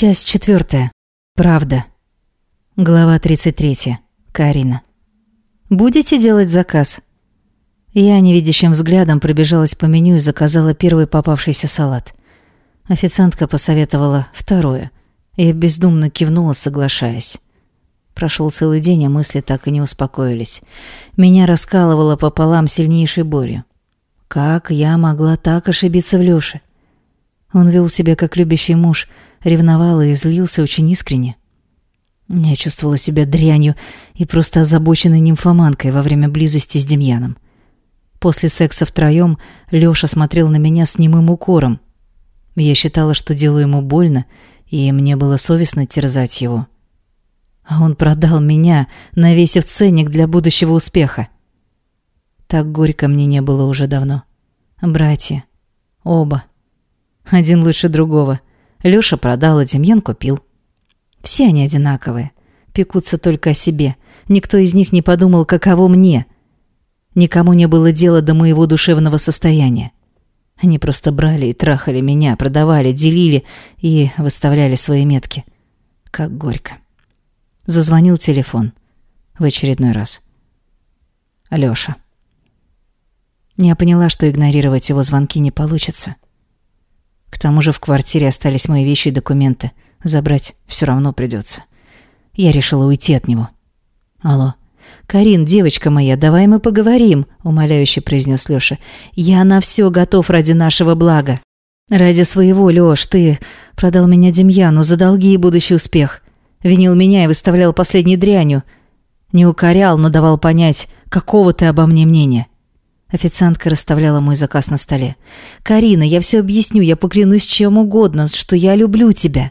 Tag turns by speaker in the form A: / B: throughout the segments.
A: Часть четвертая. Правда. Глава 33. Карина. «Будете делать заказ?» Я невидящим взглядом пробежалась по меню и заказала первый попавшийся салат. Официантка посоветовала второе. Я бездумно кивнула, соглашаясь. Прошел целый день, а мысли так и не успокоились. Меня раскалывало пополам сильнейшей болью. Как я могла так ошибиться в Лёше? Он вел себя как любящий муж, ревновал и злился очень искренне. Я чувствовала себя дрянью и просто озабоченной нимфоманкой во время близости с Демьяном. После секса втроем Лёша смотрел на меня с немым укором. Я считала, что делаю ему больно, и мне было совестно терзать его. А он продал меня, навесив ценник для будущего успеха. Так горько мне не было уже давно. Братья. Оба. Один лучше другого. Лёша продал, а Демьян купил. Все они одинаковые. Пекутся только о себе. Никто из них не подумал, каково мне. Никому не было дела до моего душевного состояния. Они просто брали и трахали меня, продавали, делили и выставляли свои метки. Как горько. Зазвонил телефон. В очередной раз. Алёша. Я поняла, что игнорировать его звонки не получится. К тому же в квартире остались мои вещи и документы. Забрать все равно придется. Я решила уйти от него. Алло. «Карин, девочка моя, давай мы поговорим», — умоляюще произнес Лёша. «Я на все готов ради нашего блага». «Ради своего, Лёш, ты продал меня Демьяну за долги и будущий успех. Винил меня и выставлял последней дрянью. Не укорял, но давал понять, какого ты обо мне мнения». Официантка расставляла мой заказ на столе. «Карина, я все объясню, я поклянусь чем угодно, что я люблю тебя».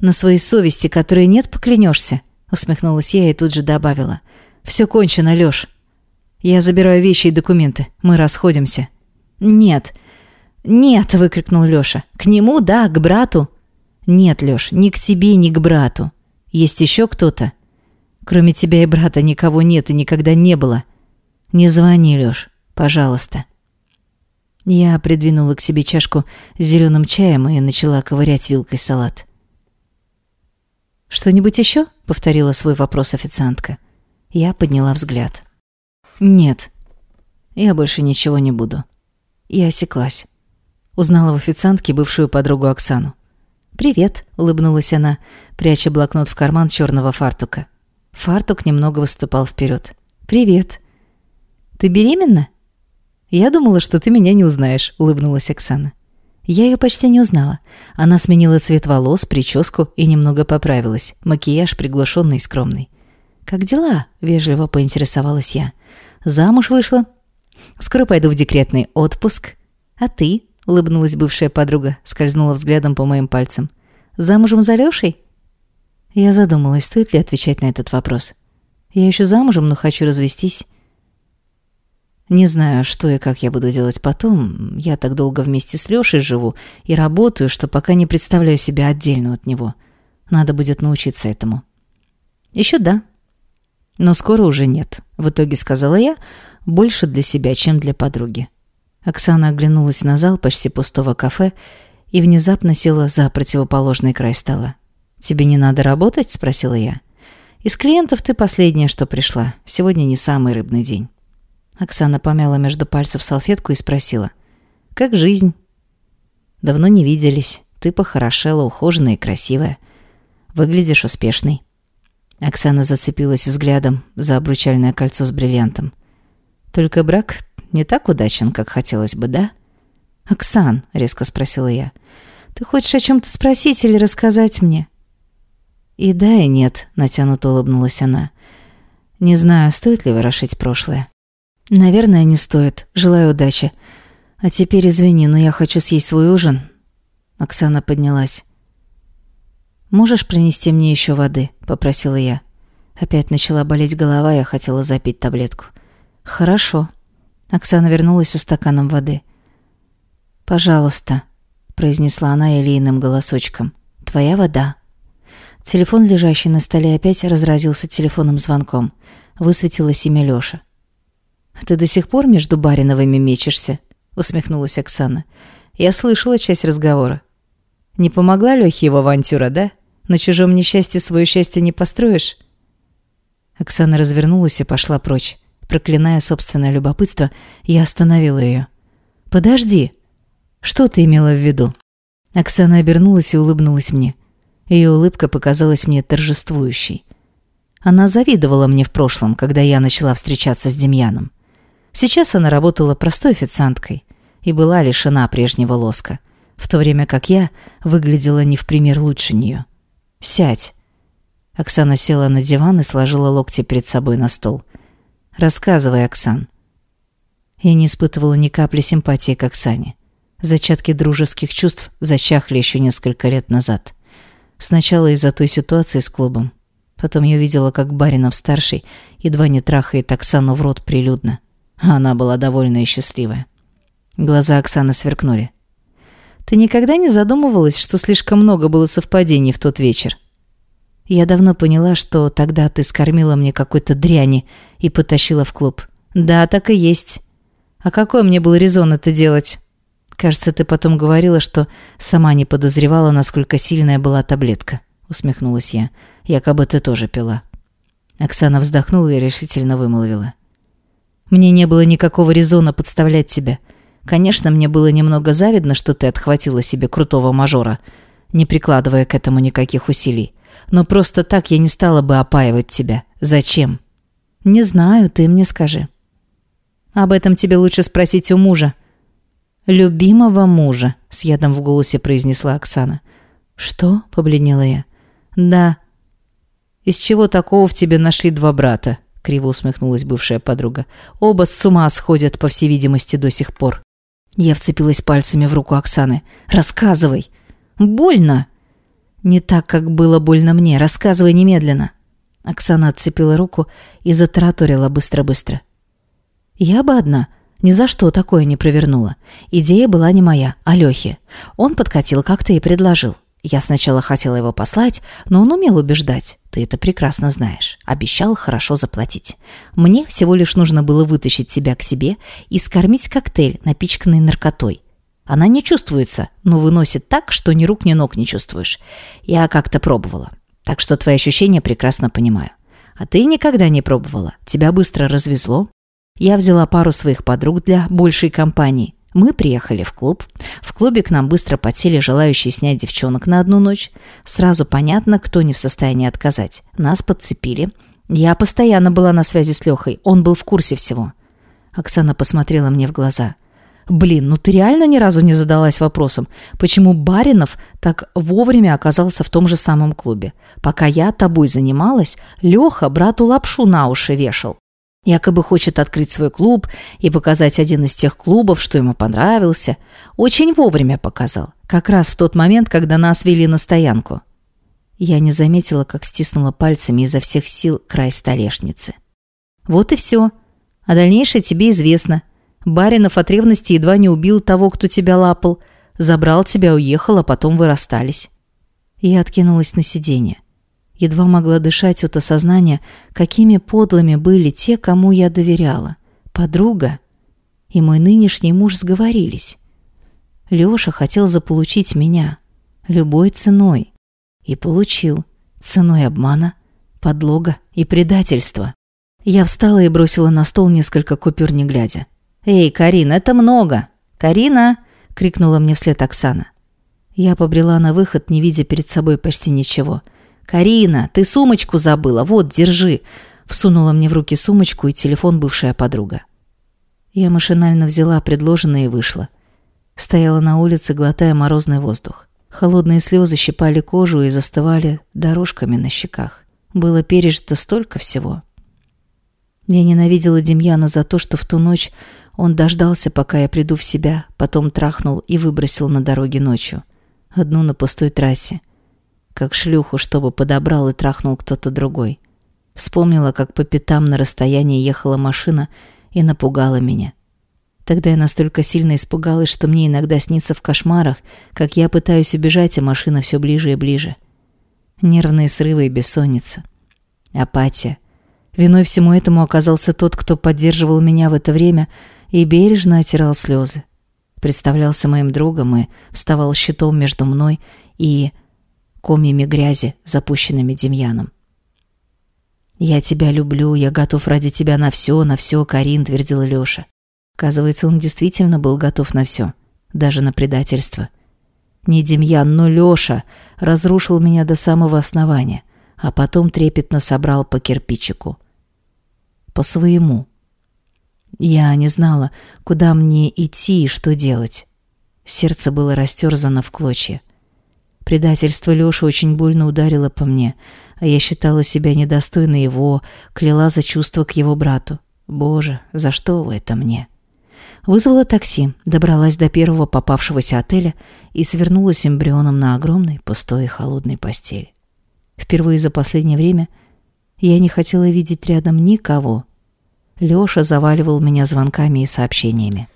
A: «На своей совести, которой нет, поклянешься?» Усмехнулась я и тут же добавила. «Все кончено, Лёш. Я забираю вещи и документы. Мы расходимся». «Нет, нет!» – выкрикнул Лёша. «К нему, да, к брату?» «Нет, Лёш, ни к тебе, ни к брату. Есть еще кто-то?» «Кроме тебя и брата никого нет и никогда не было. Не звони, Лёш, пожалуйста». Я придвинула к себе чашку с зеленым чаем и начала ковырять вилкой салат. «Что-нибудь еще?» — повторила свой вопрос официантка. Я подняла взгляд. «Нет, я больше ничего не буду». Я осеклась. Узнала в официантке бывшую подругу Оксану. «Привет», — улыбнулась она, пряча блокнот в карман черного фартука. Фартук немного выступал вперед. «Привет». «Ты беременна?» «Я думала, что ты меня не узнаешь», — улыбнулась Оксана. Я ее почти не узнала. Она сменила цвет волос, прическу и немного поправилась. Макияж приглушенный и скромный. «Как дела?» – вежливо поинтересовалась я. «Замуж вышла?» «Скоро пойду в декретный отпуск». «А ты?» – улыбнулась бывшая подруга, скользнула взглядом по моим пальцам. «Замужем за Лешей?» Я задумалась, стоит ли отвечать на этот вопрос. «Я еще замужем, но хочу развестись». Не знаю, что и как я буду делать потом. Я так долго вместе с Лешей живу и работаю, что пока не представляю себя отдельно от него. Надо будет научиться этому. Еще да. Но скоро уже нет. В итоге сказала я, больше для себя, чем для подруги. Оксана оглянулась на зал почти пустого кафе и внезапно села за противоположный край стола. «Тебе не надо работать?» – спросила я. «Из клиентов ты последняя, что пришла. Сегодня не самый рыбный день». Оксана помяла между пальцев салфетку и спросила. «Как жизнь?» «Давно не виделись. Ты похорошела, ухоженная и красивая. Выглядишь успешной». Оксана зацепилась взглядом за обручальное кольцо с бриллиантом. «Только брак не так удачен, как хотелось бы, да?» «Оксан», — резко спросила я, — «ты хочешь о чем-то спросить или рассказать мне?» «И да, и нет», — натянуто улыбнулась она. «Не знаю, стоит ли ворошить прошлое». «Наверное, не стоит. Желаю удачи. А теперь извини, но я хочу съесть свой ужин». Оксана поднялась. «Можешь принести мне еще воды?» – попросила я. Опять начала болеть голова, я хотела запить таблетку. «Хорошо». Оксана вернулась со стаканом воды. «Пожалуйста», – произнесла она елейным голосочком. «Твоя вода». Телефон, лежащий на столе, опять разразился телефонным звонком. Высветилось имя Лёша. «Ты до сих пор между Бариновыми мечешься?» — усмехнулась Оксана. «Я слышала часть разговора». Не помогла Лёхе его авантюра, да? На чужом несчастье свое счастье не построишь?» Оксана развернулась и пошла прочь. Проклиная собственное любопытство, я остановила ее. «Подожди. Что ты имела в виду?» Оксана обернулась и улыбнулась мне. Ее улыбка показалась мне торжествующей. Она завидовала мне в прошлом, когда я начала встречаться с Демьяном. Сейчас она работала простой официанткой и была лишена прежнего лоска, в то время как я выглядела не в пример лучше нее. «Сядь». Оксана села на диван и сложила локти перед собой на стол. «Рассказывай, Оксан». Я не испытывала ни капли симпатии к Оксане. Зачатки дружеских чувств зачахли еще несколько лет назад. Сначала из-за той ситуации с клубом. Потом я видела, как Баринов-старший едва не трахает Оксану в рот прилюдно. Она была довольна и счастливая. Глаза Оксаны сверкнули. «Ты никогда не задумывалась, что слишком много было совпадений в тот вечер?» Я давно поняла, что тогда ты скормила мне какой-то дряни и потащила в клуб. Да, так и есть. А какой мне был резон это делать? Кажется, ты потом говорила, что сама не подозревала, насколько сильная была таблетка. Усмехнулась я. Якобы ты тоже пила. Оксана вздохнула и решительно вымолвила. Мне не было никакого резона подставлять тебя. Конечно, мне было немного завидно, что ты отхватила себе крутого мажора, не прикладывая к этому никаких усилий. Но просто так я не стала бы опаивать тебя. Зачем? Не знаю, ты мне скажи. Об этом тебе лучше спросить у мужа. Любимого мужа, с ядом в голосе произнесла Оксана. Что? Побледнела я. Да. Из чего такого в тебе нашли два брата? Криво усмехнулась бывшая подруга. Оба с ума сходят, по всей видимости, до сих пор. Я вцепилась пальцами в руку Оксаны. «Рассказывай!» «Больно!» «Не так, как было больно мне. Рассказывай немедленно». Оксана отцепила руку и затараторила быстро-быстро. «Я бы одна. Ни за что такое не провернула. Идея была не моя, а Лёхи. Он подкатил как-то и предложил. Я сначала хотела его послать, но он умел убеждать. Ты это прекрасно знаешь. Обещал хорошо заплатить. Мне всего лишь нужно было вытащить себя к себе и скормить коктейль, напичканный наркотой. Она не чувствуется, но выносит так, что ни рук, ни ног не чувствуешь. Я как-то пробовала. Так что твои ощущения прекрасно понимаю. А ты никогда не пробовала. Тебя быстро развезло. Я взяла пару своих подруг для большей компании. Мы приехали в клуб. В клубе к нам быстро подсели желающие снять девчонок на одну ночь. Сразу понятно, кто не в состоянии отказать. Нас подцепили. Я постоянно была на связи с Лехой. Он был в курсе всего. Оксана посмотрела мне в глаза – Блин, ну ты реально ни разу не задалась вопросом, почему Баринов так вовремя оказался в том же самом клубе? Пока я тобой занималась, Леха брату лапшу на уши вешал. Якобы хочет открыть свой клуб и показать один из тех клубов, что ему понравился. Очень вовремя показал. Как раз в тот момент, когда нас вели на стоянку. Я не заметила, как стиснула пальцами изо всех сил край столешницы. Вот и все. А дальнейшее тебе известно – Баринов от ревности едва не убил того, кто тебя лапал. Забрал тебя, уехал, а потом вы расстались. Я откинулась на сиденье. Едва могла дышать от осознания, какими подлыми были те, кому я доверяла. Подруга и мой нынешний муж сговорились. Лёша хотел заполучить меня любой ценой. И получил. Ценой обмана, подлога и предательства. Я встала и бросила на стол несколько купюр, не глядя. «Эй, Карина, это много!» «Карина!» — крикнула мне вслед Оксана. Я побрела на выход, не видя перед собой почти ничего. «Карина, ты сумочку забыла, вот, держи!» Всунула мне в руки сумочку и телефон бывшая подруга. Я машинально взяла предложенное и вышла. Стояла на улице, глотая морозный воздух. Холодные слезы щипали кожу и застывали дорожками на щеках. Было пережито столько всего. Я ненавидела Демьяна за то, что в ту ночь он дождался, пока я приду в себя, потом трахнул и выбросил на дороге ночью. Одну на пустой трассе. Как шлюху, чтобы подобрал и трахнул кто-то другой. Вспомнила, как по пятам на расстоянии ехала машина и напугала меня. Тогда я настолько сильно испугалась, что мне иногда снится в кошмарах, как я пытаюсь убежать, а машина все ближе и ближе. Нервные срывы и бессонница. Апатия. Виной всему этому оказался тот, кто поддерживал меня в это время – и бережно отирал слезы. Представлялся моим другом и вставал щитом между мной и комьями грязи, запущенными Демьяном. «Я тебя люблю, я готов ради тебя на все, на все, Карин», — твердил Лёша. Оказывается, он действительно был готов на все, даже на предательство. Не Демьян, но Лёша разрушил меня до самого основания, а потом трепетно собрал по кирпичику. По своему. Я не знала, куда мне идти и что делать. Сердце было растерзано в клочья. Предательство Лёши очень больно ударило по мне — а я считала себя недостойной его, кляла за чувство к его брату. Боже, за что вы это мне? Вызвала такси, добралась до первого попавшегося отеля и свернулась эмбрионом на огромной, пустой и холодной постели. Впервые за последнее время я не хотела видеть рядом никого. Лёша заваливал меня звонками и сообщениями.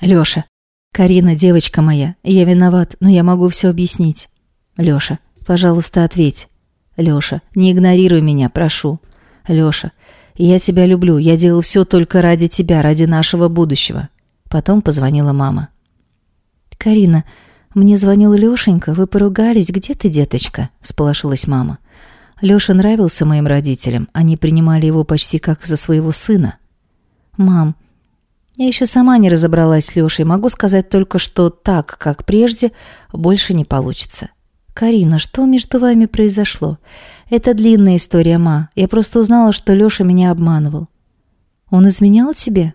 A: «Лёша, Карина, девочка моя, я виноват, но я могу все объяснить. Лёша, пожалуйста, ответь. Лёша, не игнорируй меня, прошу. Лёша, я тебя люблю, я делал все только ради тебя, ради нашего будущего. Потом позвонила мама. Карина, мне звонил Лёшенька, вы поругались, где ты, деточка? Сполошилась мама. Лёша нравился моим родителям, они принимали его почти как за своего сына. Мам, я еще сама не разобралась с Лёшей, могу сказать только, что так, как прежде, больше не получится. «Карина, что между вами произошло? Это длинная история, ма. Я просто узнала, что Лёша меня обманывал». «Он изменял тебе?»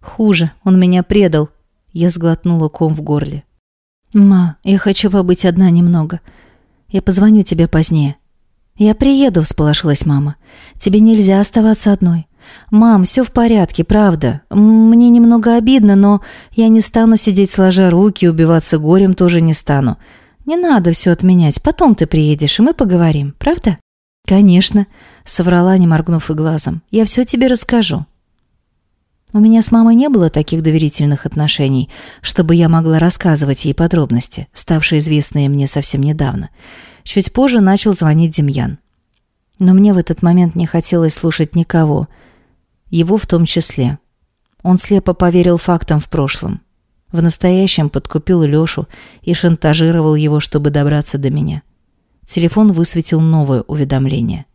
A: «Хуже, он меня предал». Я сглотнула ком в горле. «Ма, я хочу побыть одна немного. Я позвоню тебе позднее». «Я приеду», — всполошилась мама. «Тебе нельзя оставаться одной». «Мам, все в порядке, правда. Мне немного обидно, но я не стану сидеть сложа руки, убиваться горем тоже не стану. Не надо все отменять, потом ты приедешь, и мы поговорим, правда?» «Конечно», — соврала, не моргнув и глазом. «Я все тебе расскажу». У меня с мамой не было таких доверительных отношений, чтобы я могла рассказывать ей подробности, ставшие известные мне совсем недавно. Чуть позже начал звонить Демьян. Но мне в этот момент не хотелось слушать никого, его в том числе. Он слепо поверил фактам в прошлом. В настоящем подкупил Лёшу и шантажировал его, чтобы добраться до меня. Телефон высветил новое уведомление.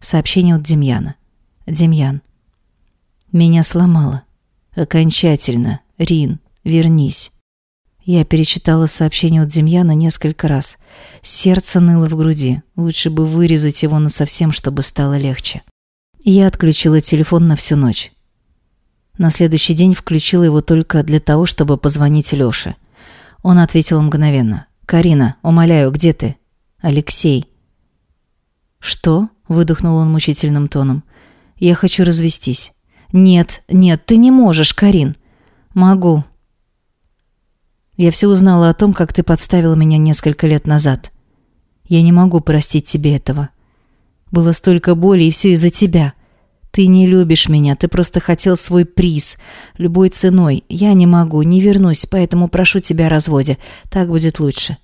A: Сообщение от Демьяна. «Демьян, меня сломало. Окончательно. Рин, вернись». Я перечитала сообщение от Демьяна несколько раз. Сердце ныло в груди. Лучше бы вырезать его насовсем, чтобы стало легче. Я отключила телефон на всю ночь. На следующий день включила его только для того, чтобы позвонить Лёше. Он ответил мгновенно. «Карина, умоляю, где ты?» «Алексей». «Что?» – выдохнул он мучительным тоном. «Я хочу развестись». «Нет, нет, ты не можешь, Карин». «Могу». «Я все узнала о том, как ты подставила меня несколько лет назад. Я не могу простить тебе этого. Было столько боли, и все из-за тебя». Ты не любишь меня, ты просто хотел свой приз. Любой ценой. Я не могу, не вернусь, поэтому прошу тебя о разводе. Так будет лучше».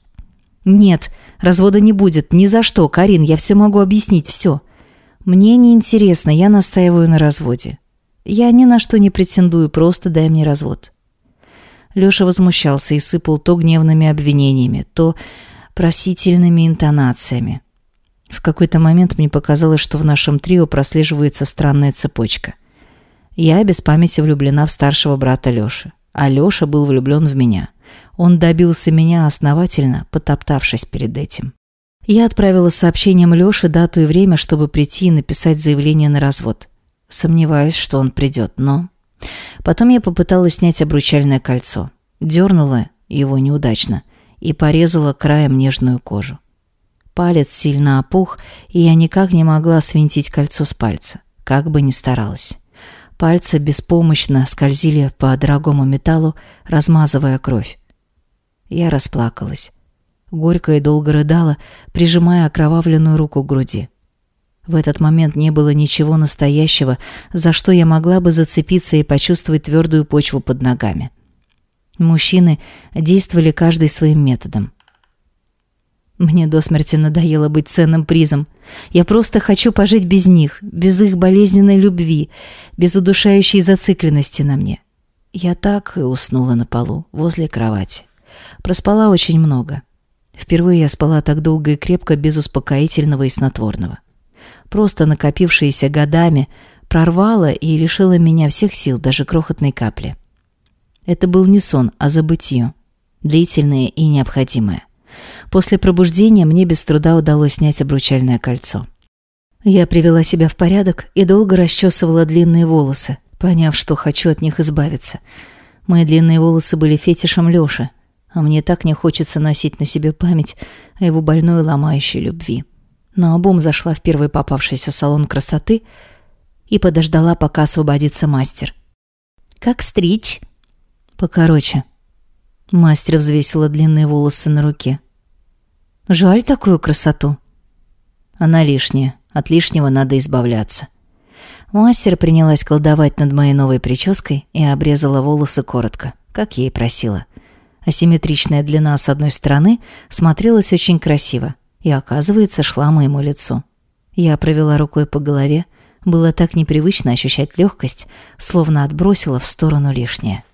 A: «Нет, развода не будет. Ни за что, Карин, я все могу объяснить, все. Мне не интересно, я настаиваю на разводе. Я ни на что не претендую, просто дай мне развод». Лёша возмущался и сыпал то гневными обвинениями, то просительными интонациями. В какой-то момент мне показалось, что в нашем трио прослеживается странная цепочка. Я без памяти влюблена в старшего брата Лёши, а Лёша был влюблен в меня. Он добился меня основательно, потоптавшись перед этим. Я отправила сообщением Лёше дату и время, чтобы прийти и написать заявление на развод. Сомневаюсь, что он придет, но... Потом я попыталась снять обручальное кольцо. Дернула его неудачно и порезала краем нежную кожу. Палец сильно опух, и я никак не могла свинтить кольцо с пальца, как бы ни старалась. Пальцы беспомощно скользили по дорогому металлу, размазывая кровь. Я расплакалась. Горько и долго рыдала, прижимая окровавленную руку к груди. В этот момент не было ничего настоящего, за что я могла бы зацепиться и почувствовать твердую почву под ногами. Мужчины действовали каждый своим методом. Мне до смерти надоело быть ценным призом. Я просто хочу пожить без них, без их болезненной любви, без удушающей зацикленности на мне. Я так и уснула на полу, возле кровати. Проспала очень много. Впервые я спала так долго и крепко без успокоительного и снотворного. Просто накопившиеся годами прорвало и лишило меня всех сил, даже крохотной капли. Это был не сон, а забытье, длительное и необходимое. После пробуждения мне без труда удалось снять обручальное кольцо. Я привела себя в порядок и долго расчесывала длинные волосы, поняв, что хочу от них избавиться. Мои длинные волосы были фетишем Лёши, а мне так не хочется носить на себе память о его больной ломающей любви. На обум зашла в первый попавшийся салон красоты и подождала, пока освободится мастер. «Как стричь?» «Покороче». Мастер взвесила длинные волосы на руке. «Жаль такую красоту». «Она лишняя. От лишнего надо избавляться». Мастер принялась колдовать над моей новой прической и обрезала волосы коротко, как ей просила. Асимметричная длина с одной стороны смотрелась очень красиво и, оказывается, шла моему лицу. Я провела рукой по голове. Было так непривычно ощущать легкость, словно отбросила в сторону лишнее.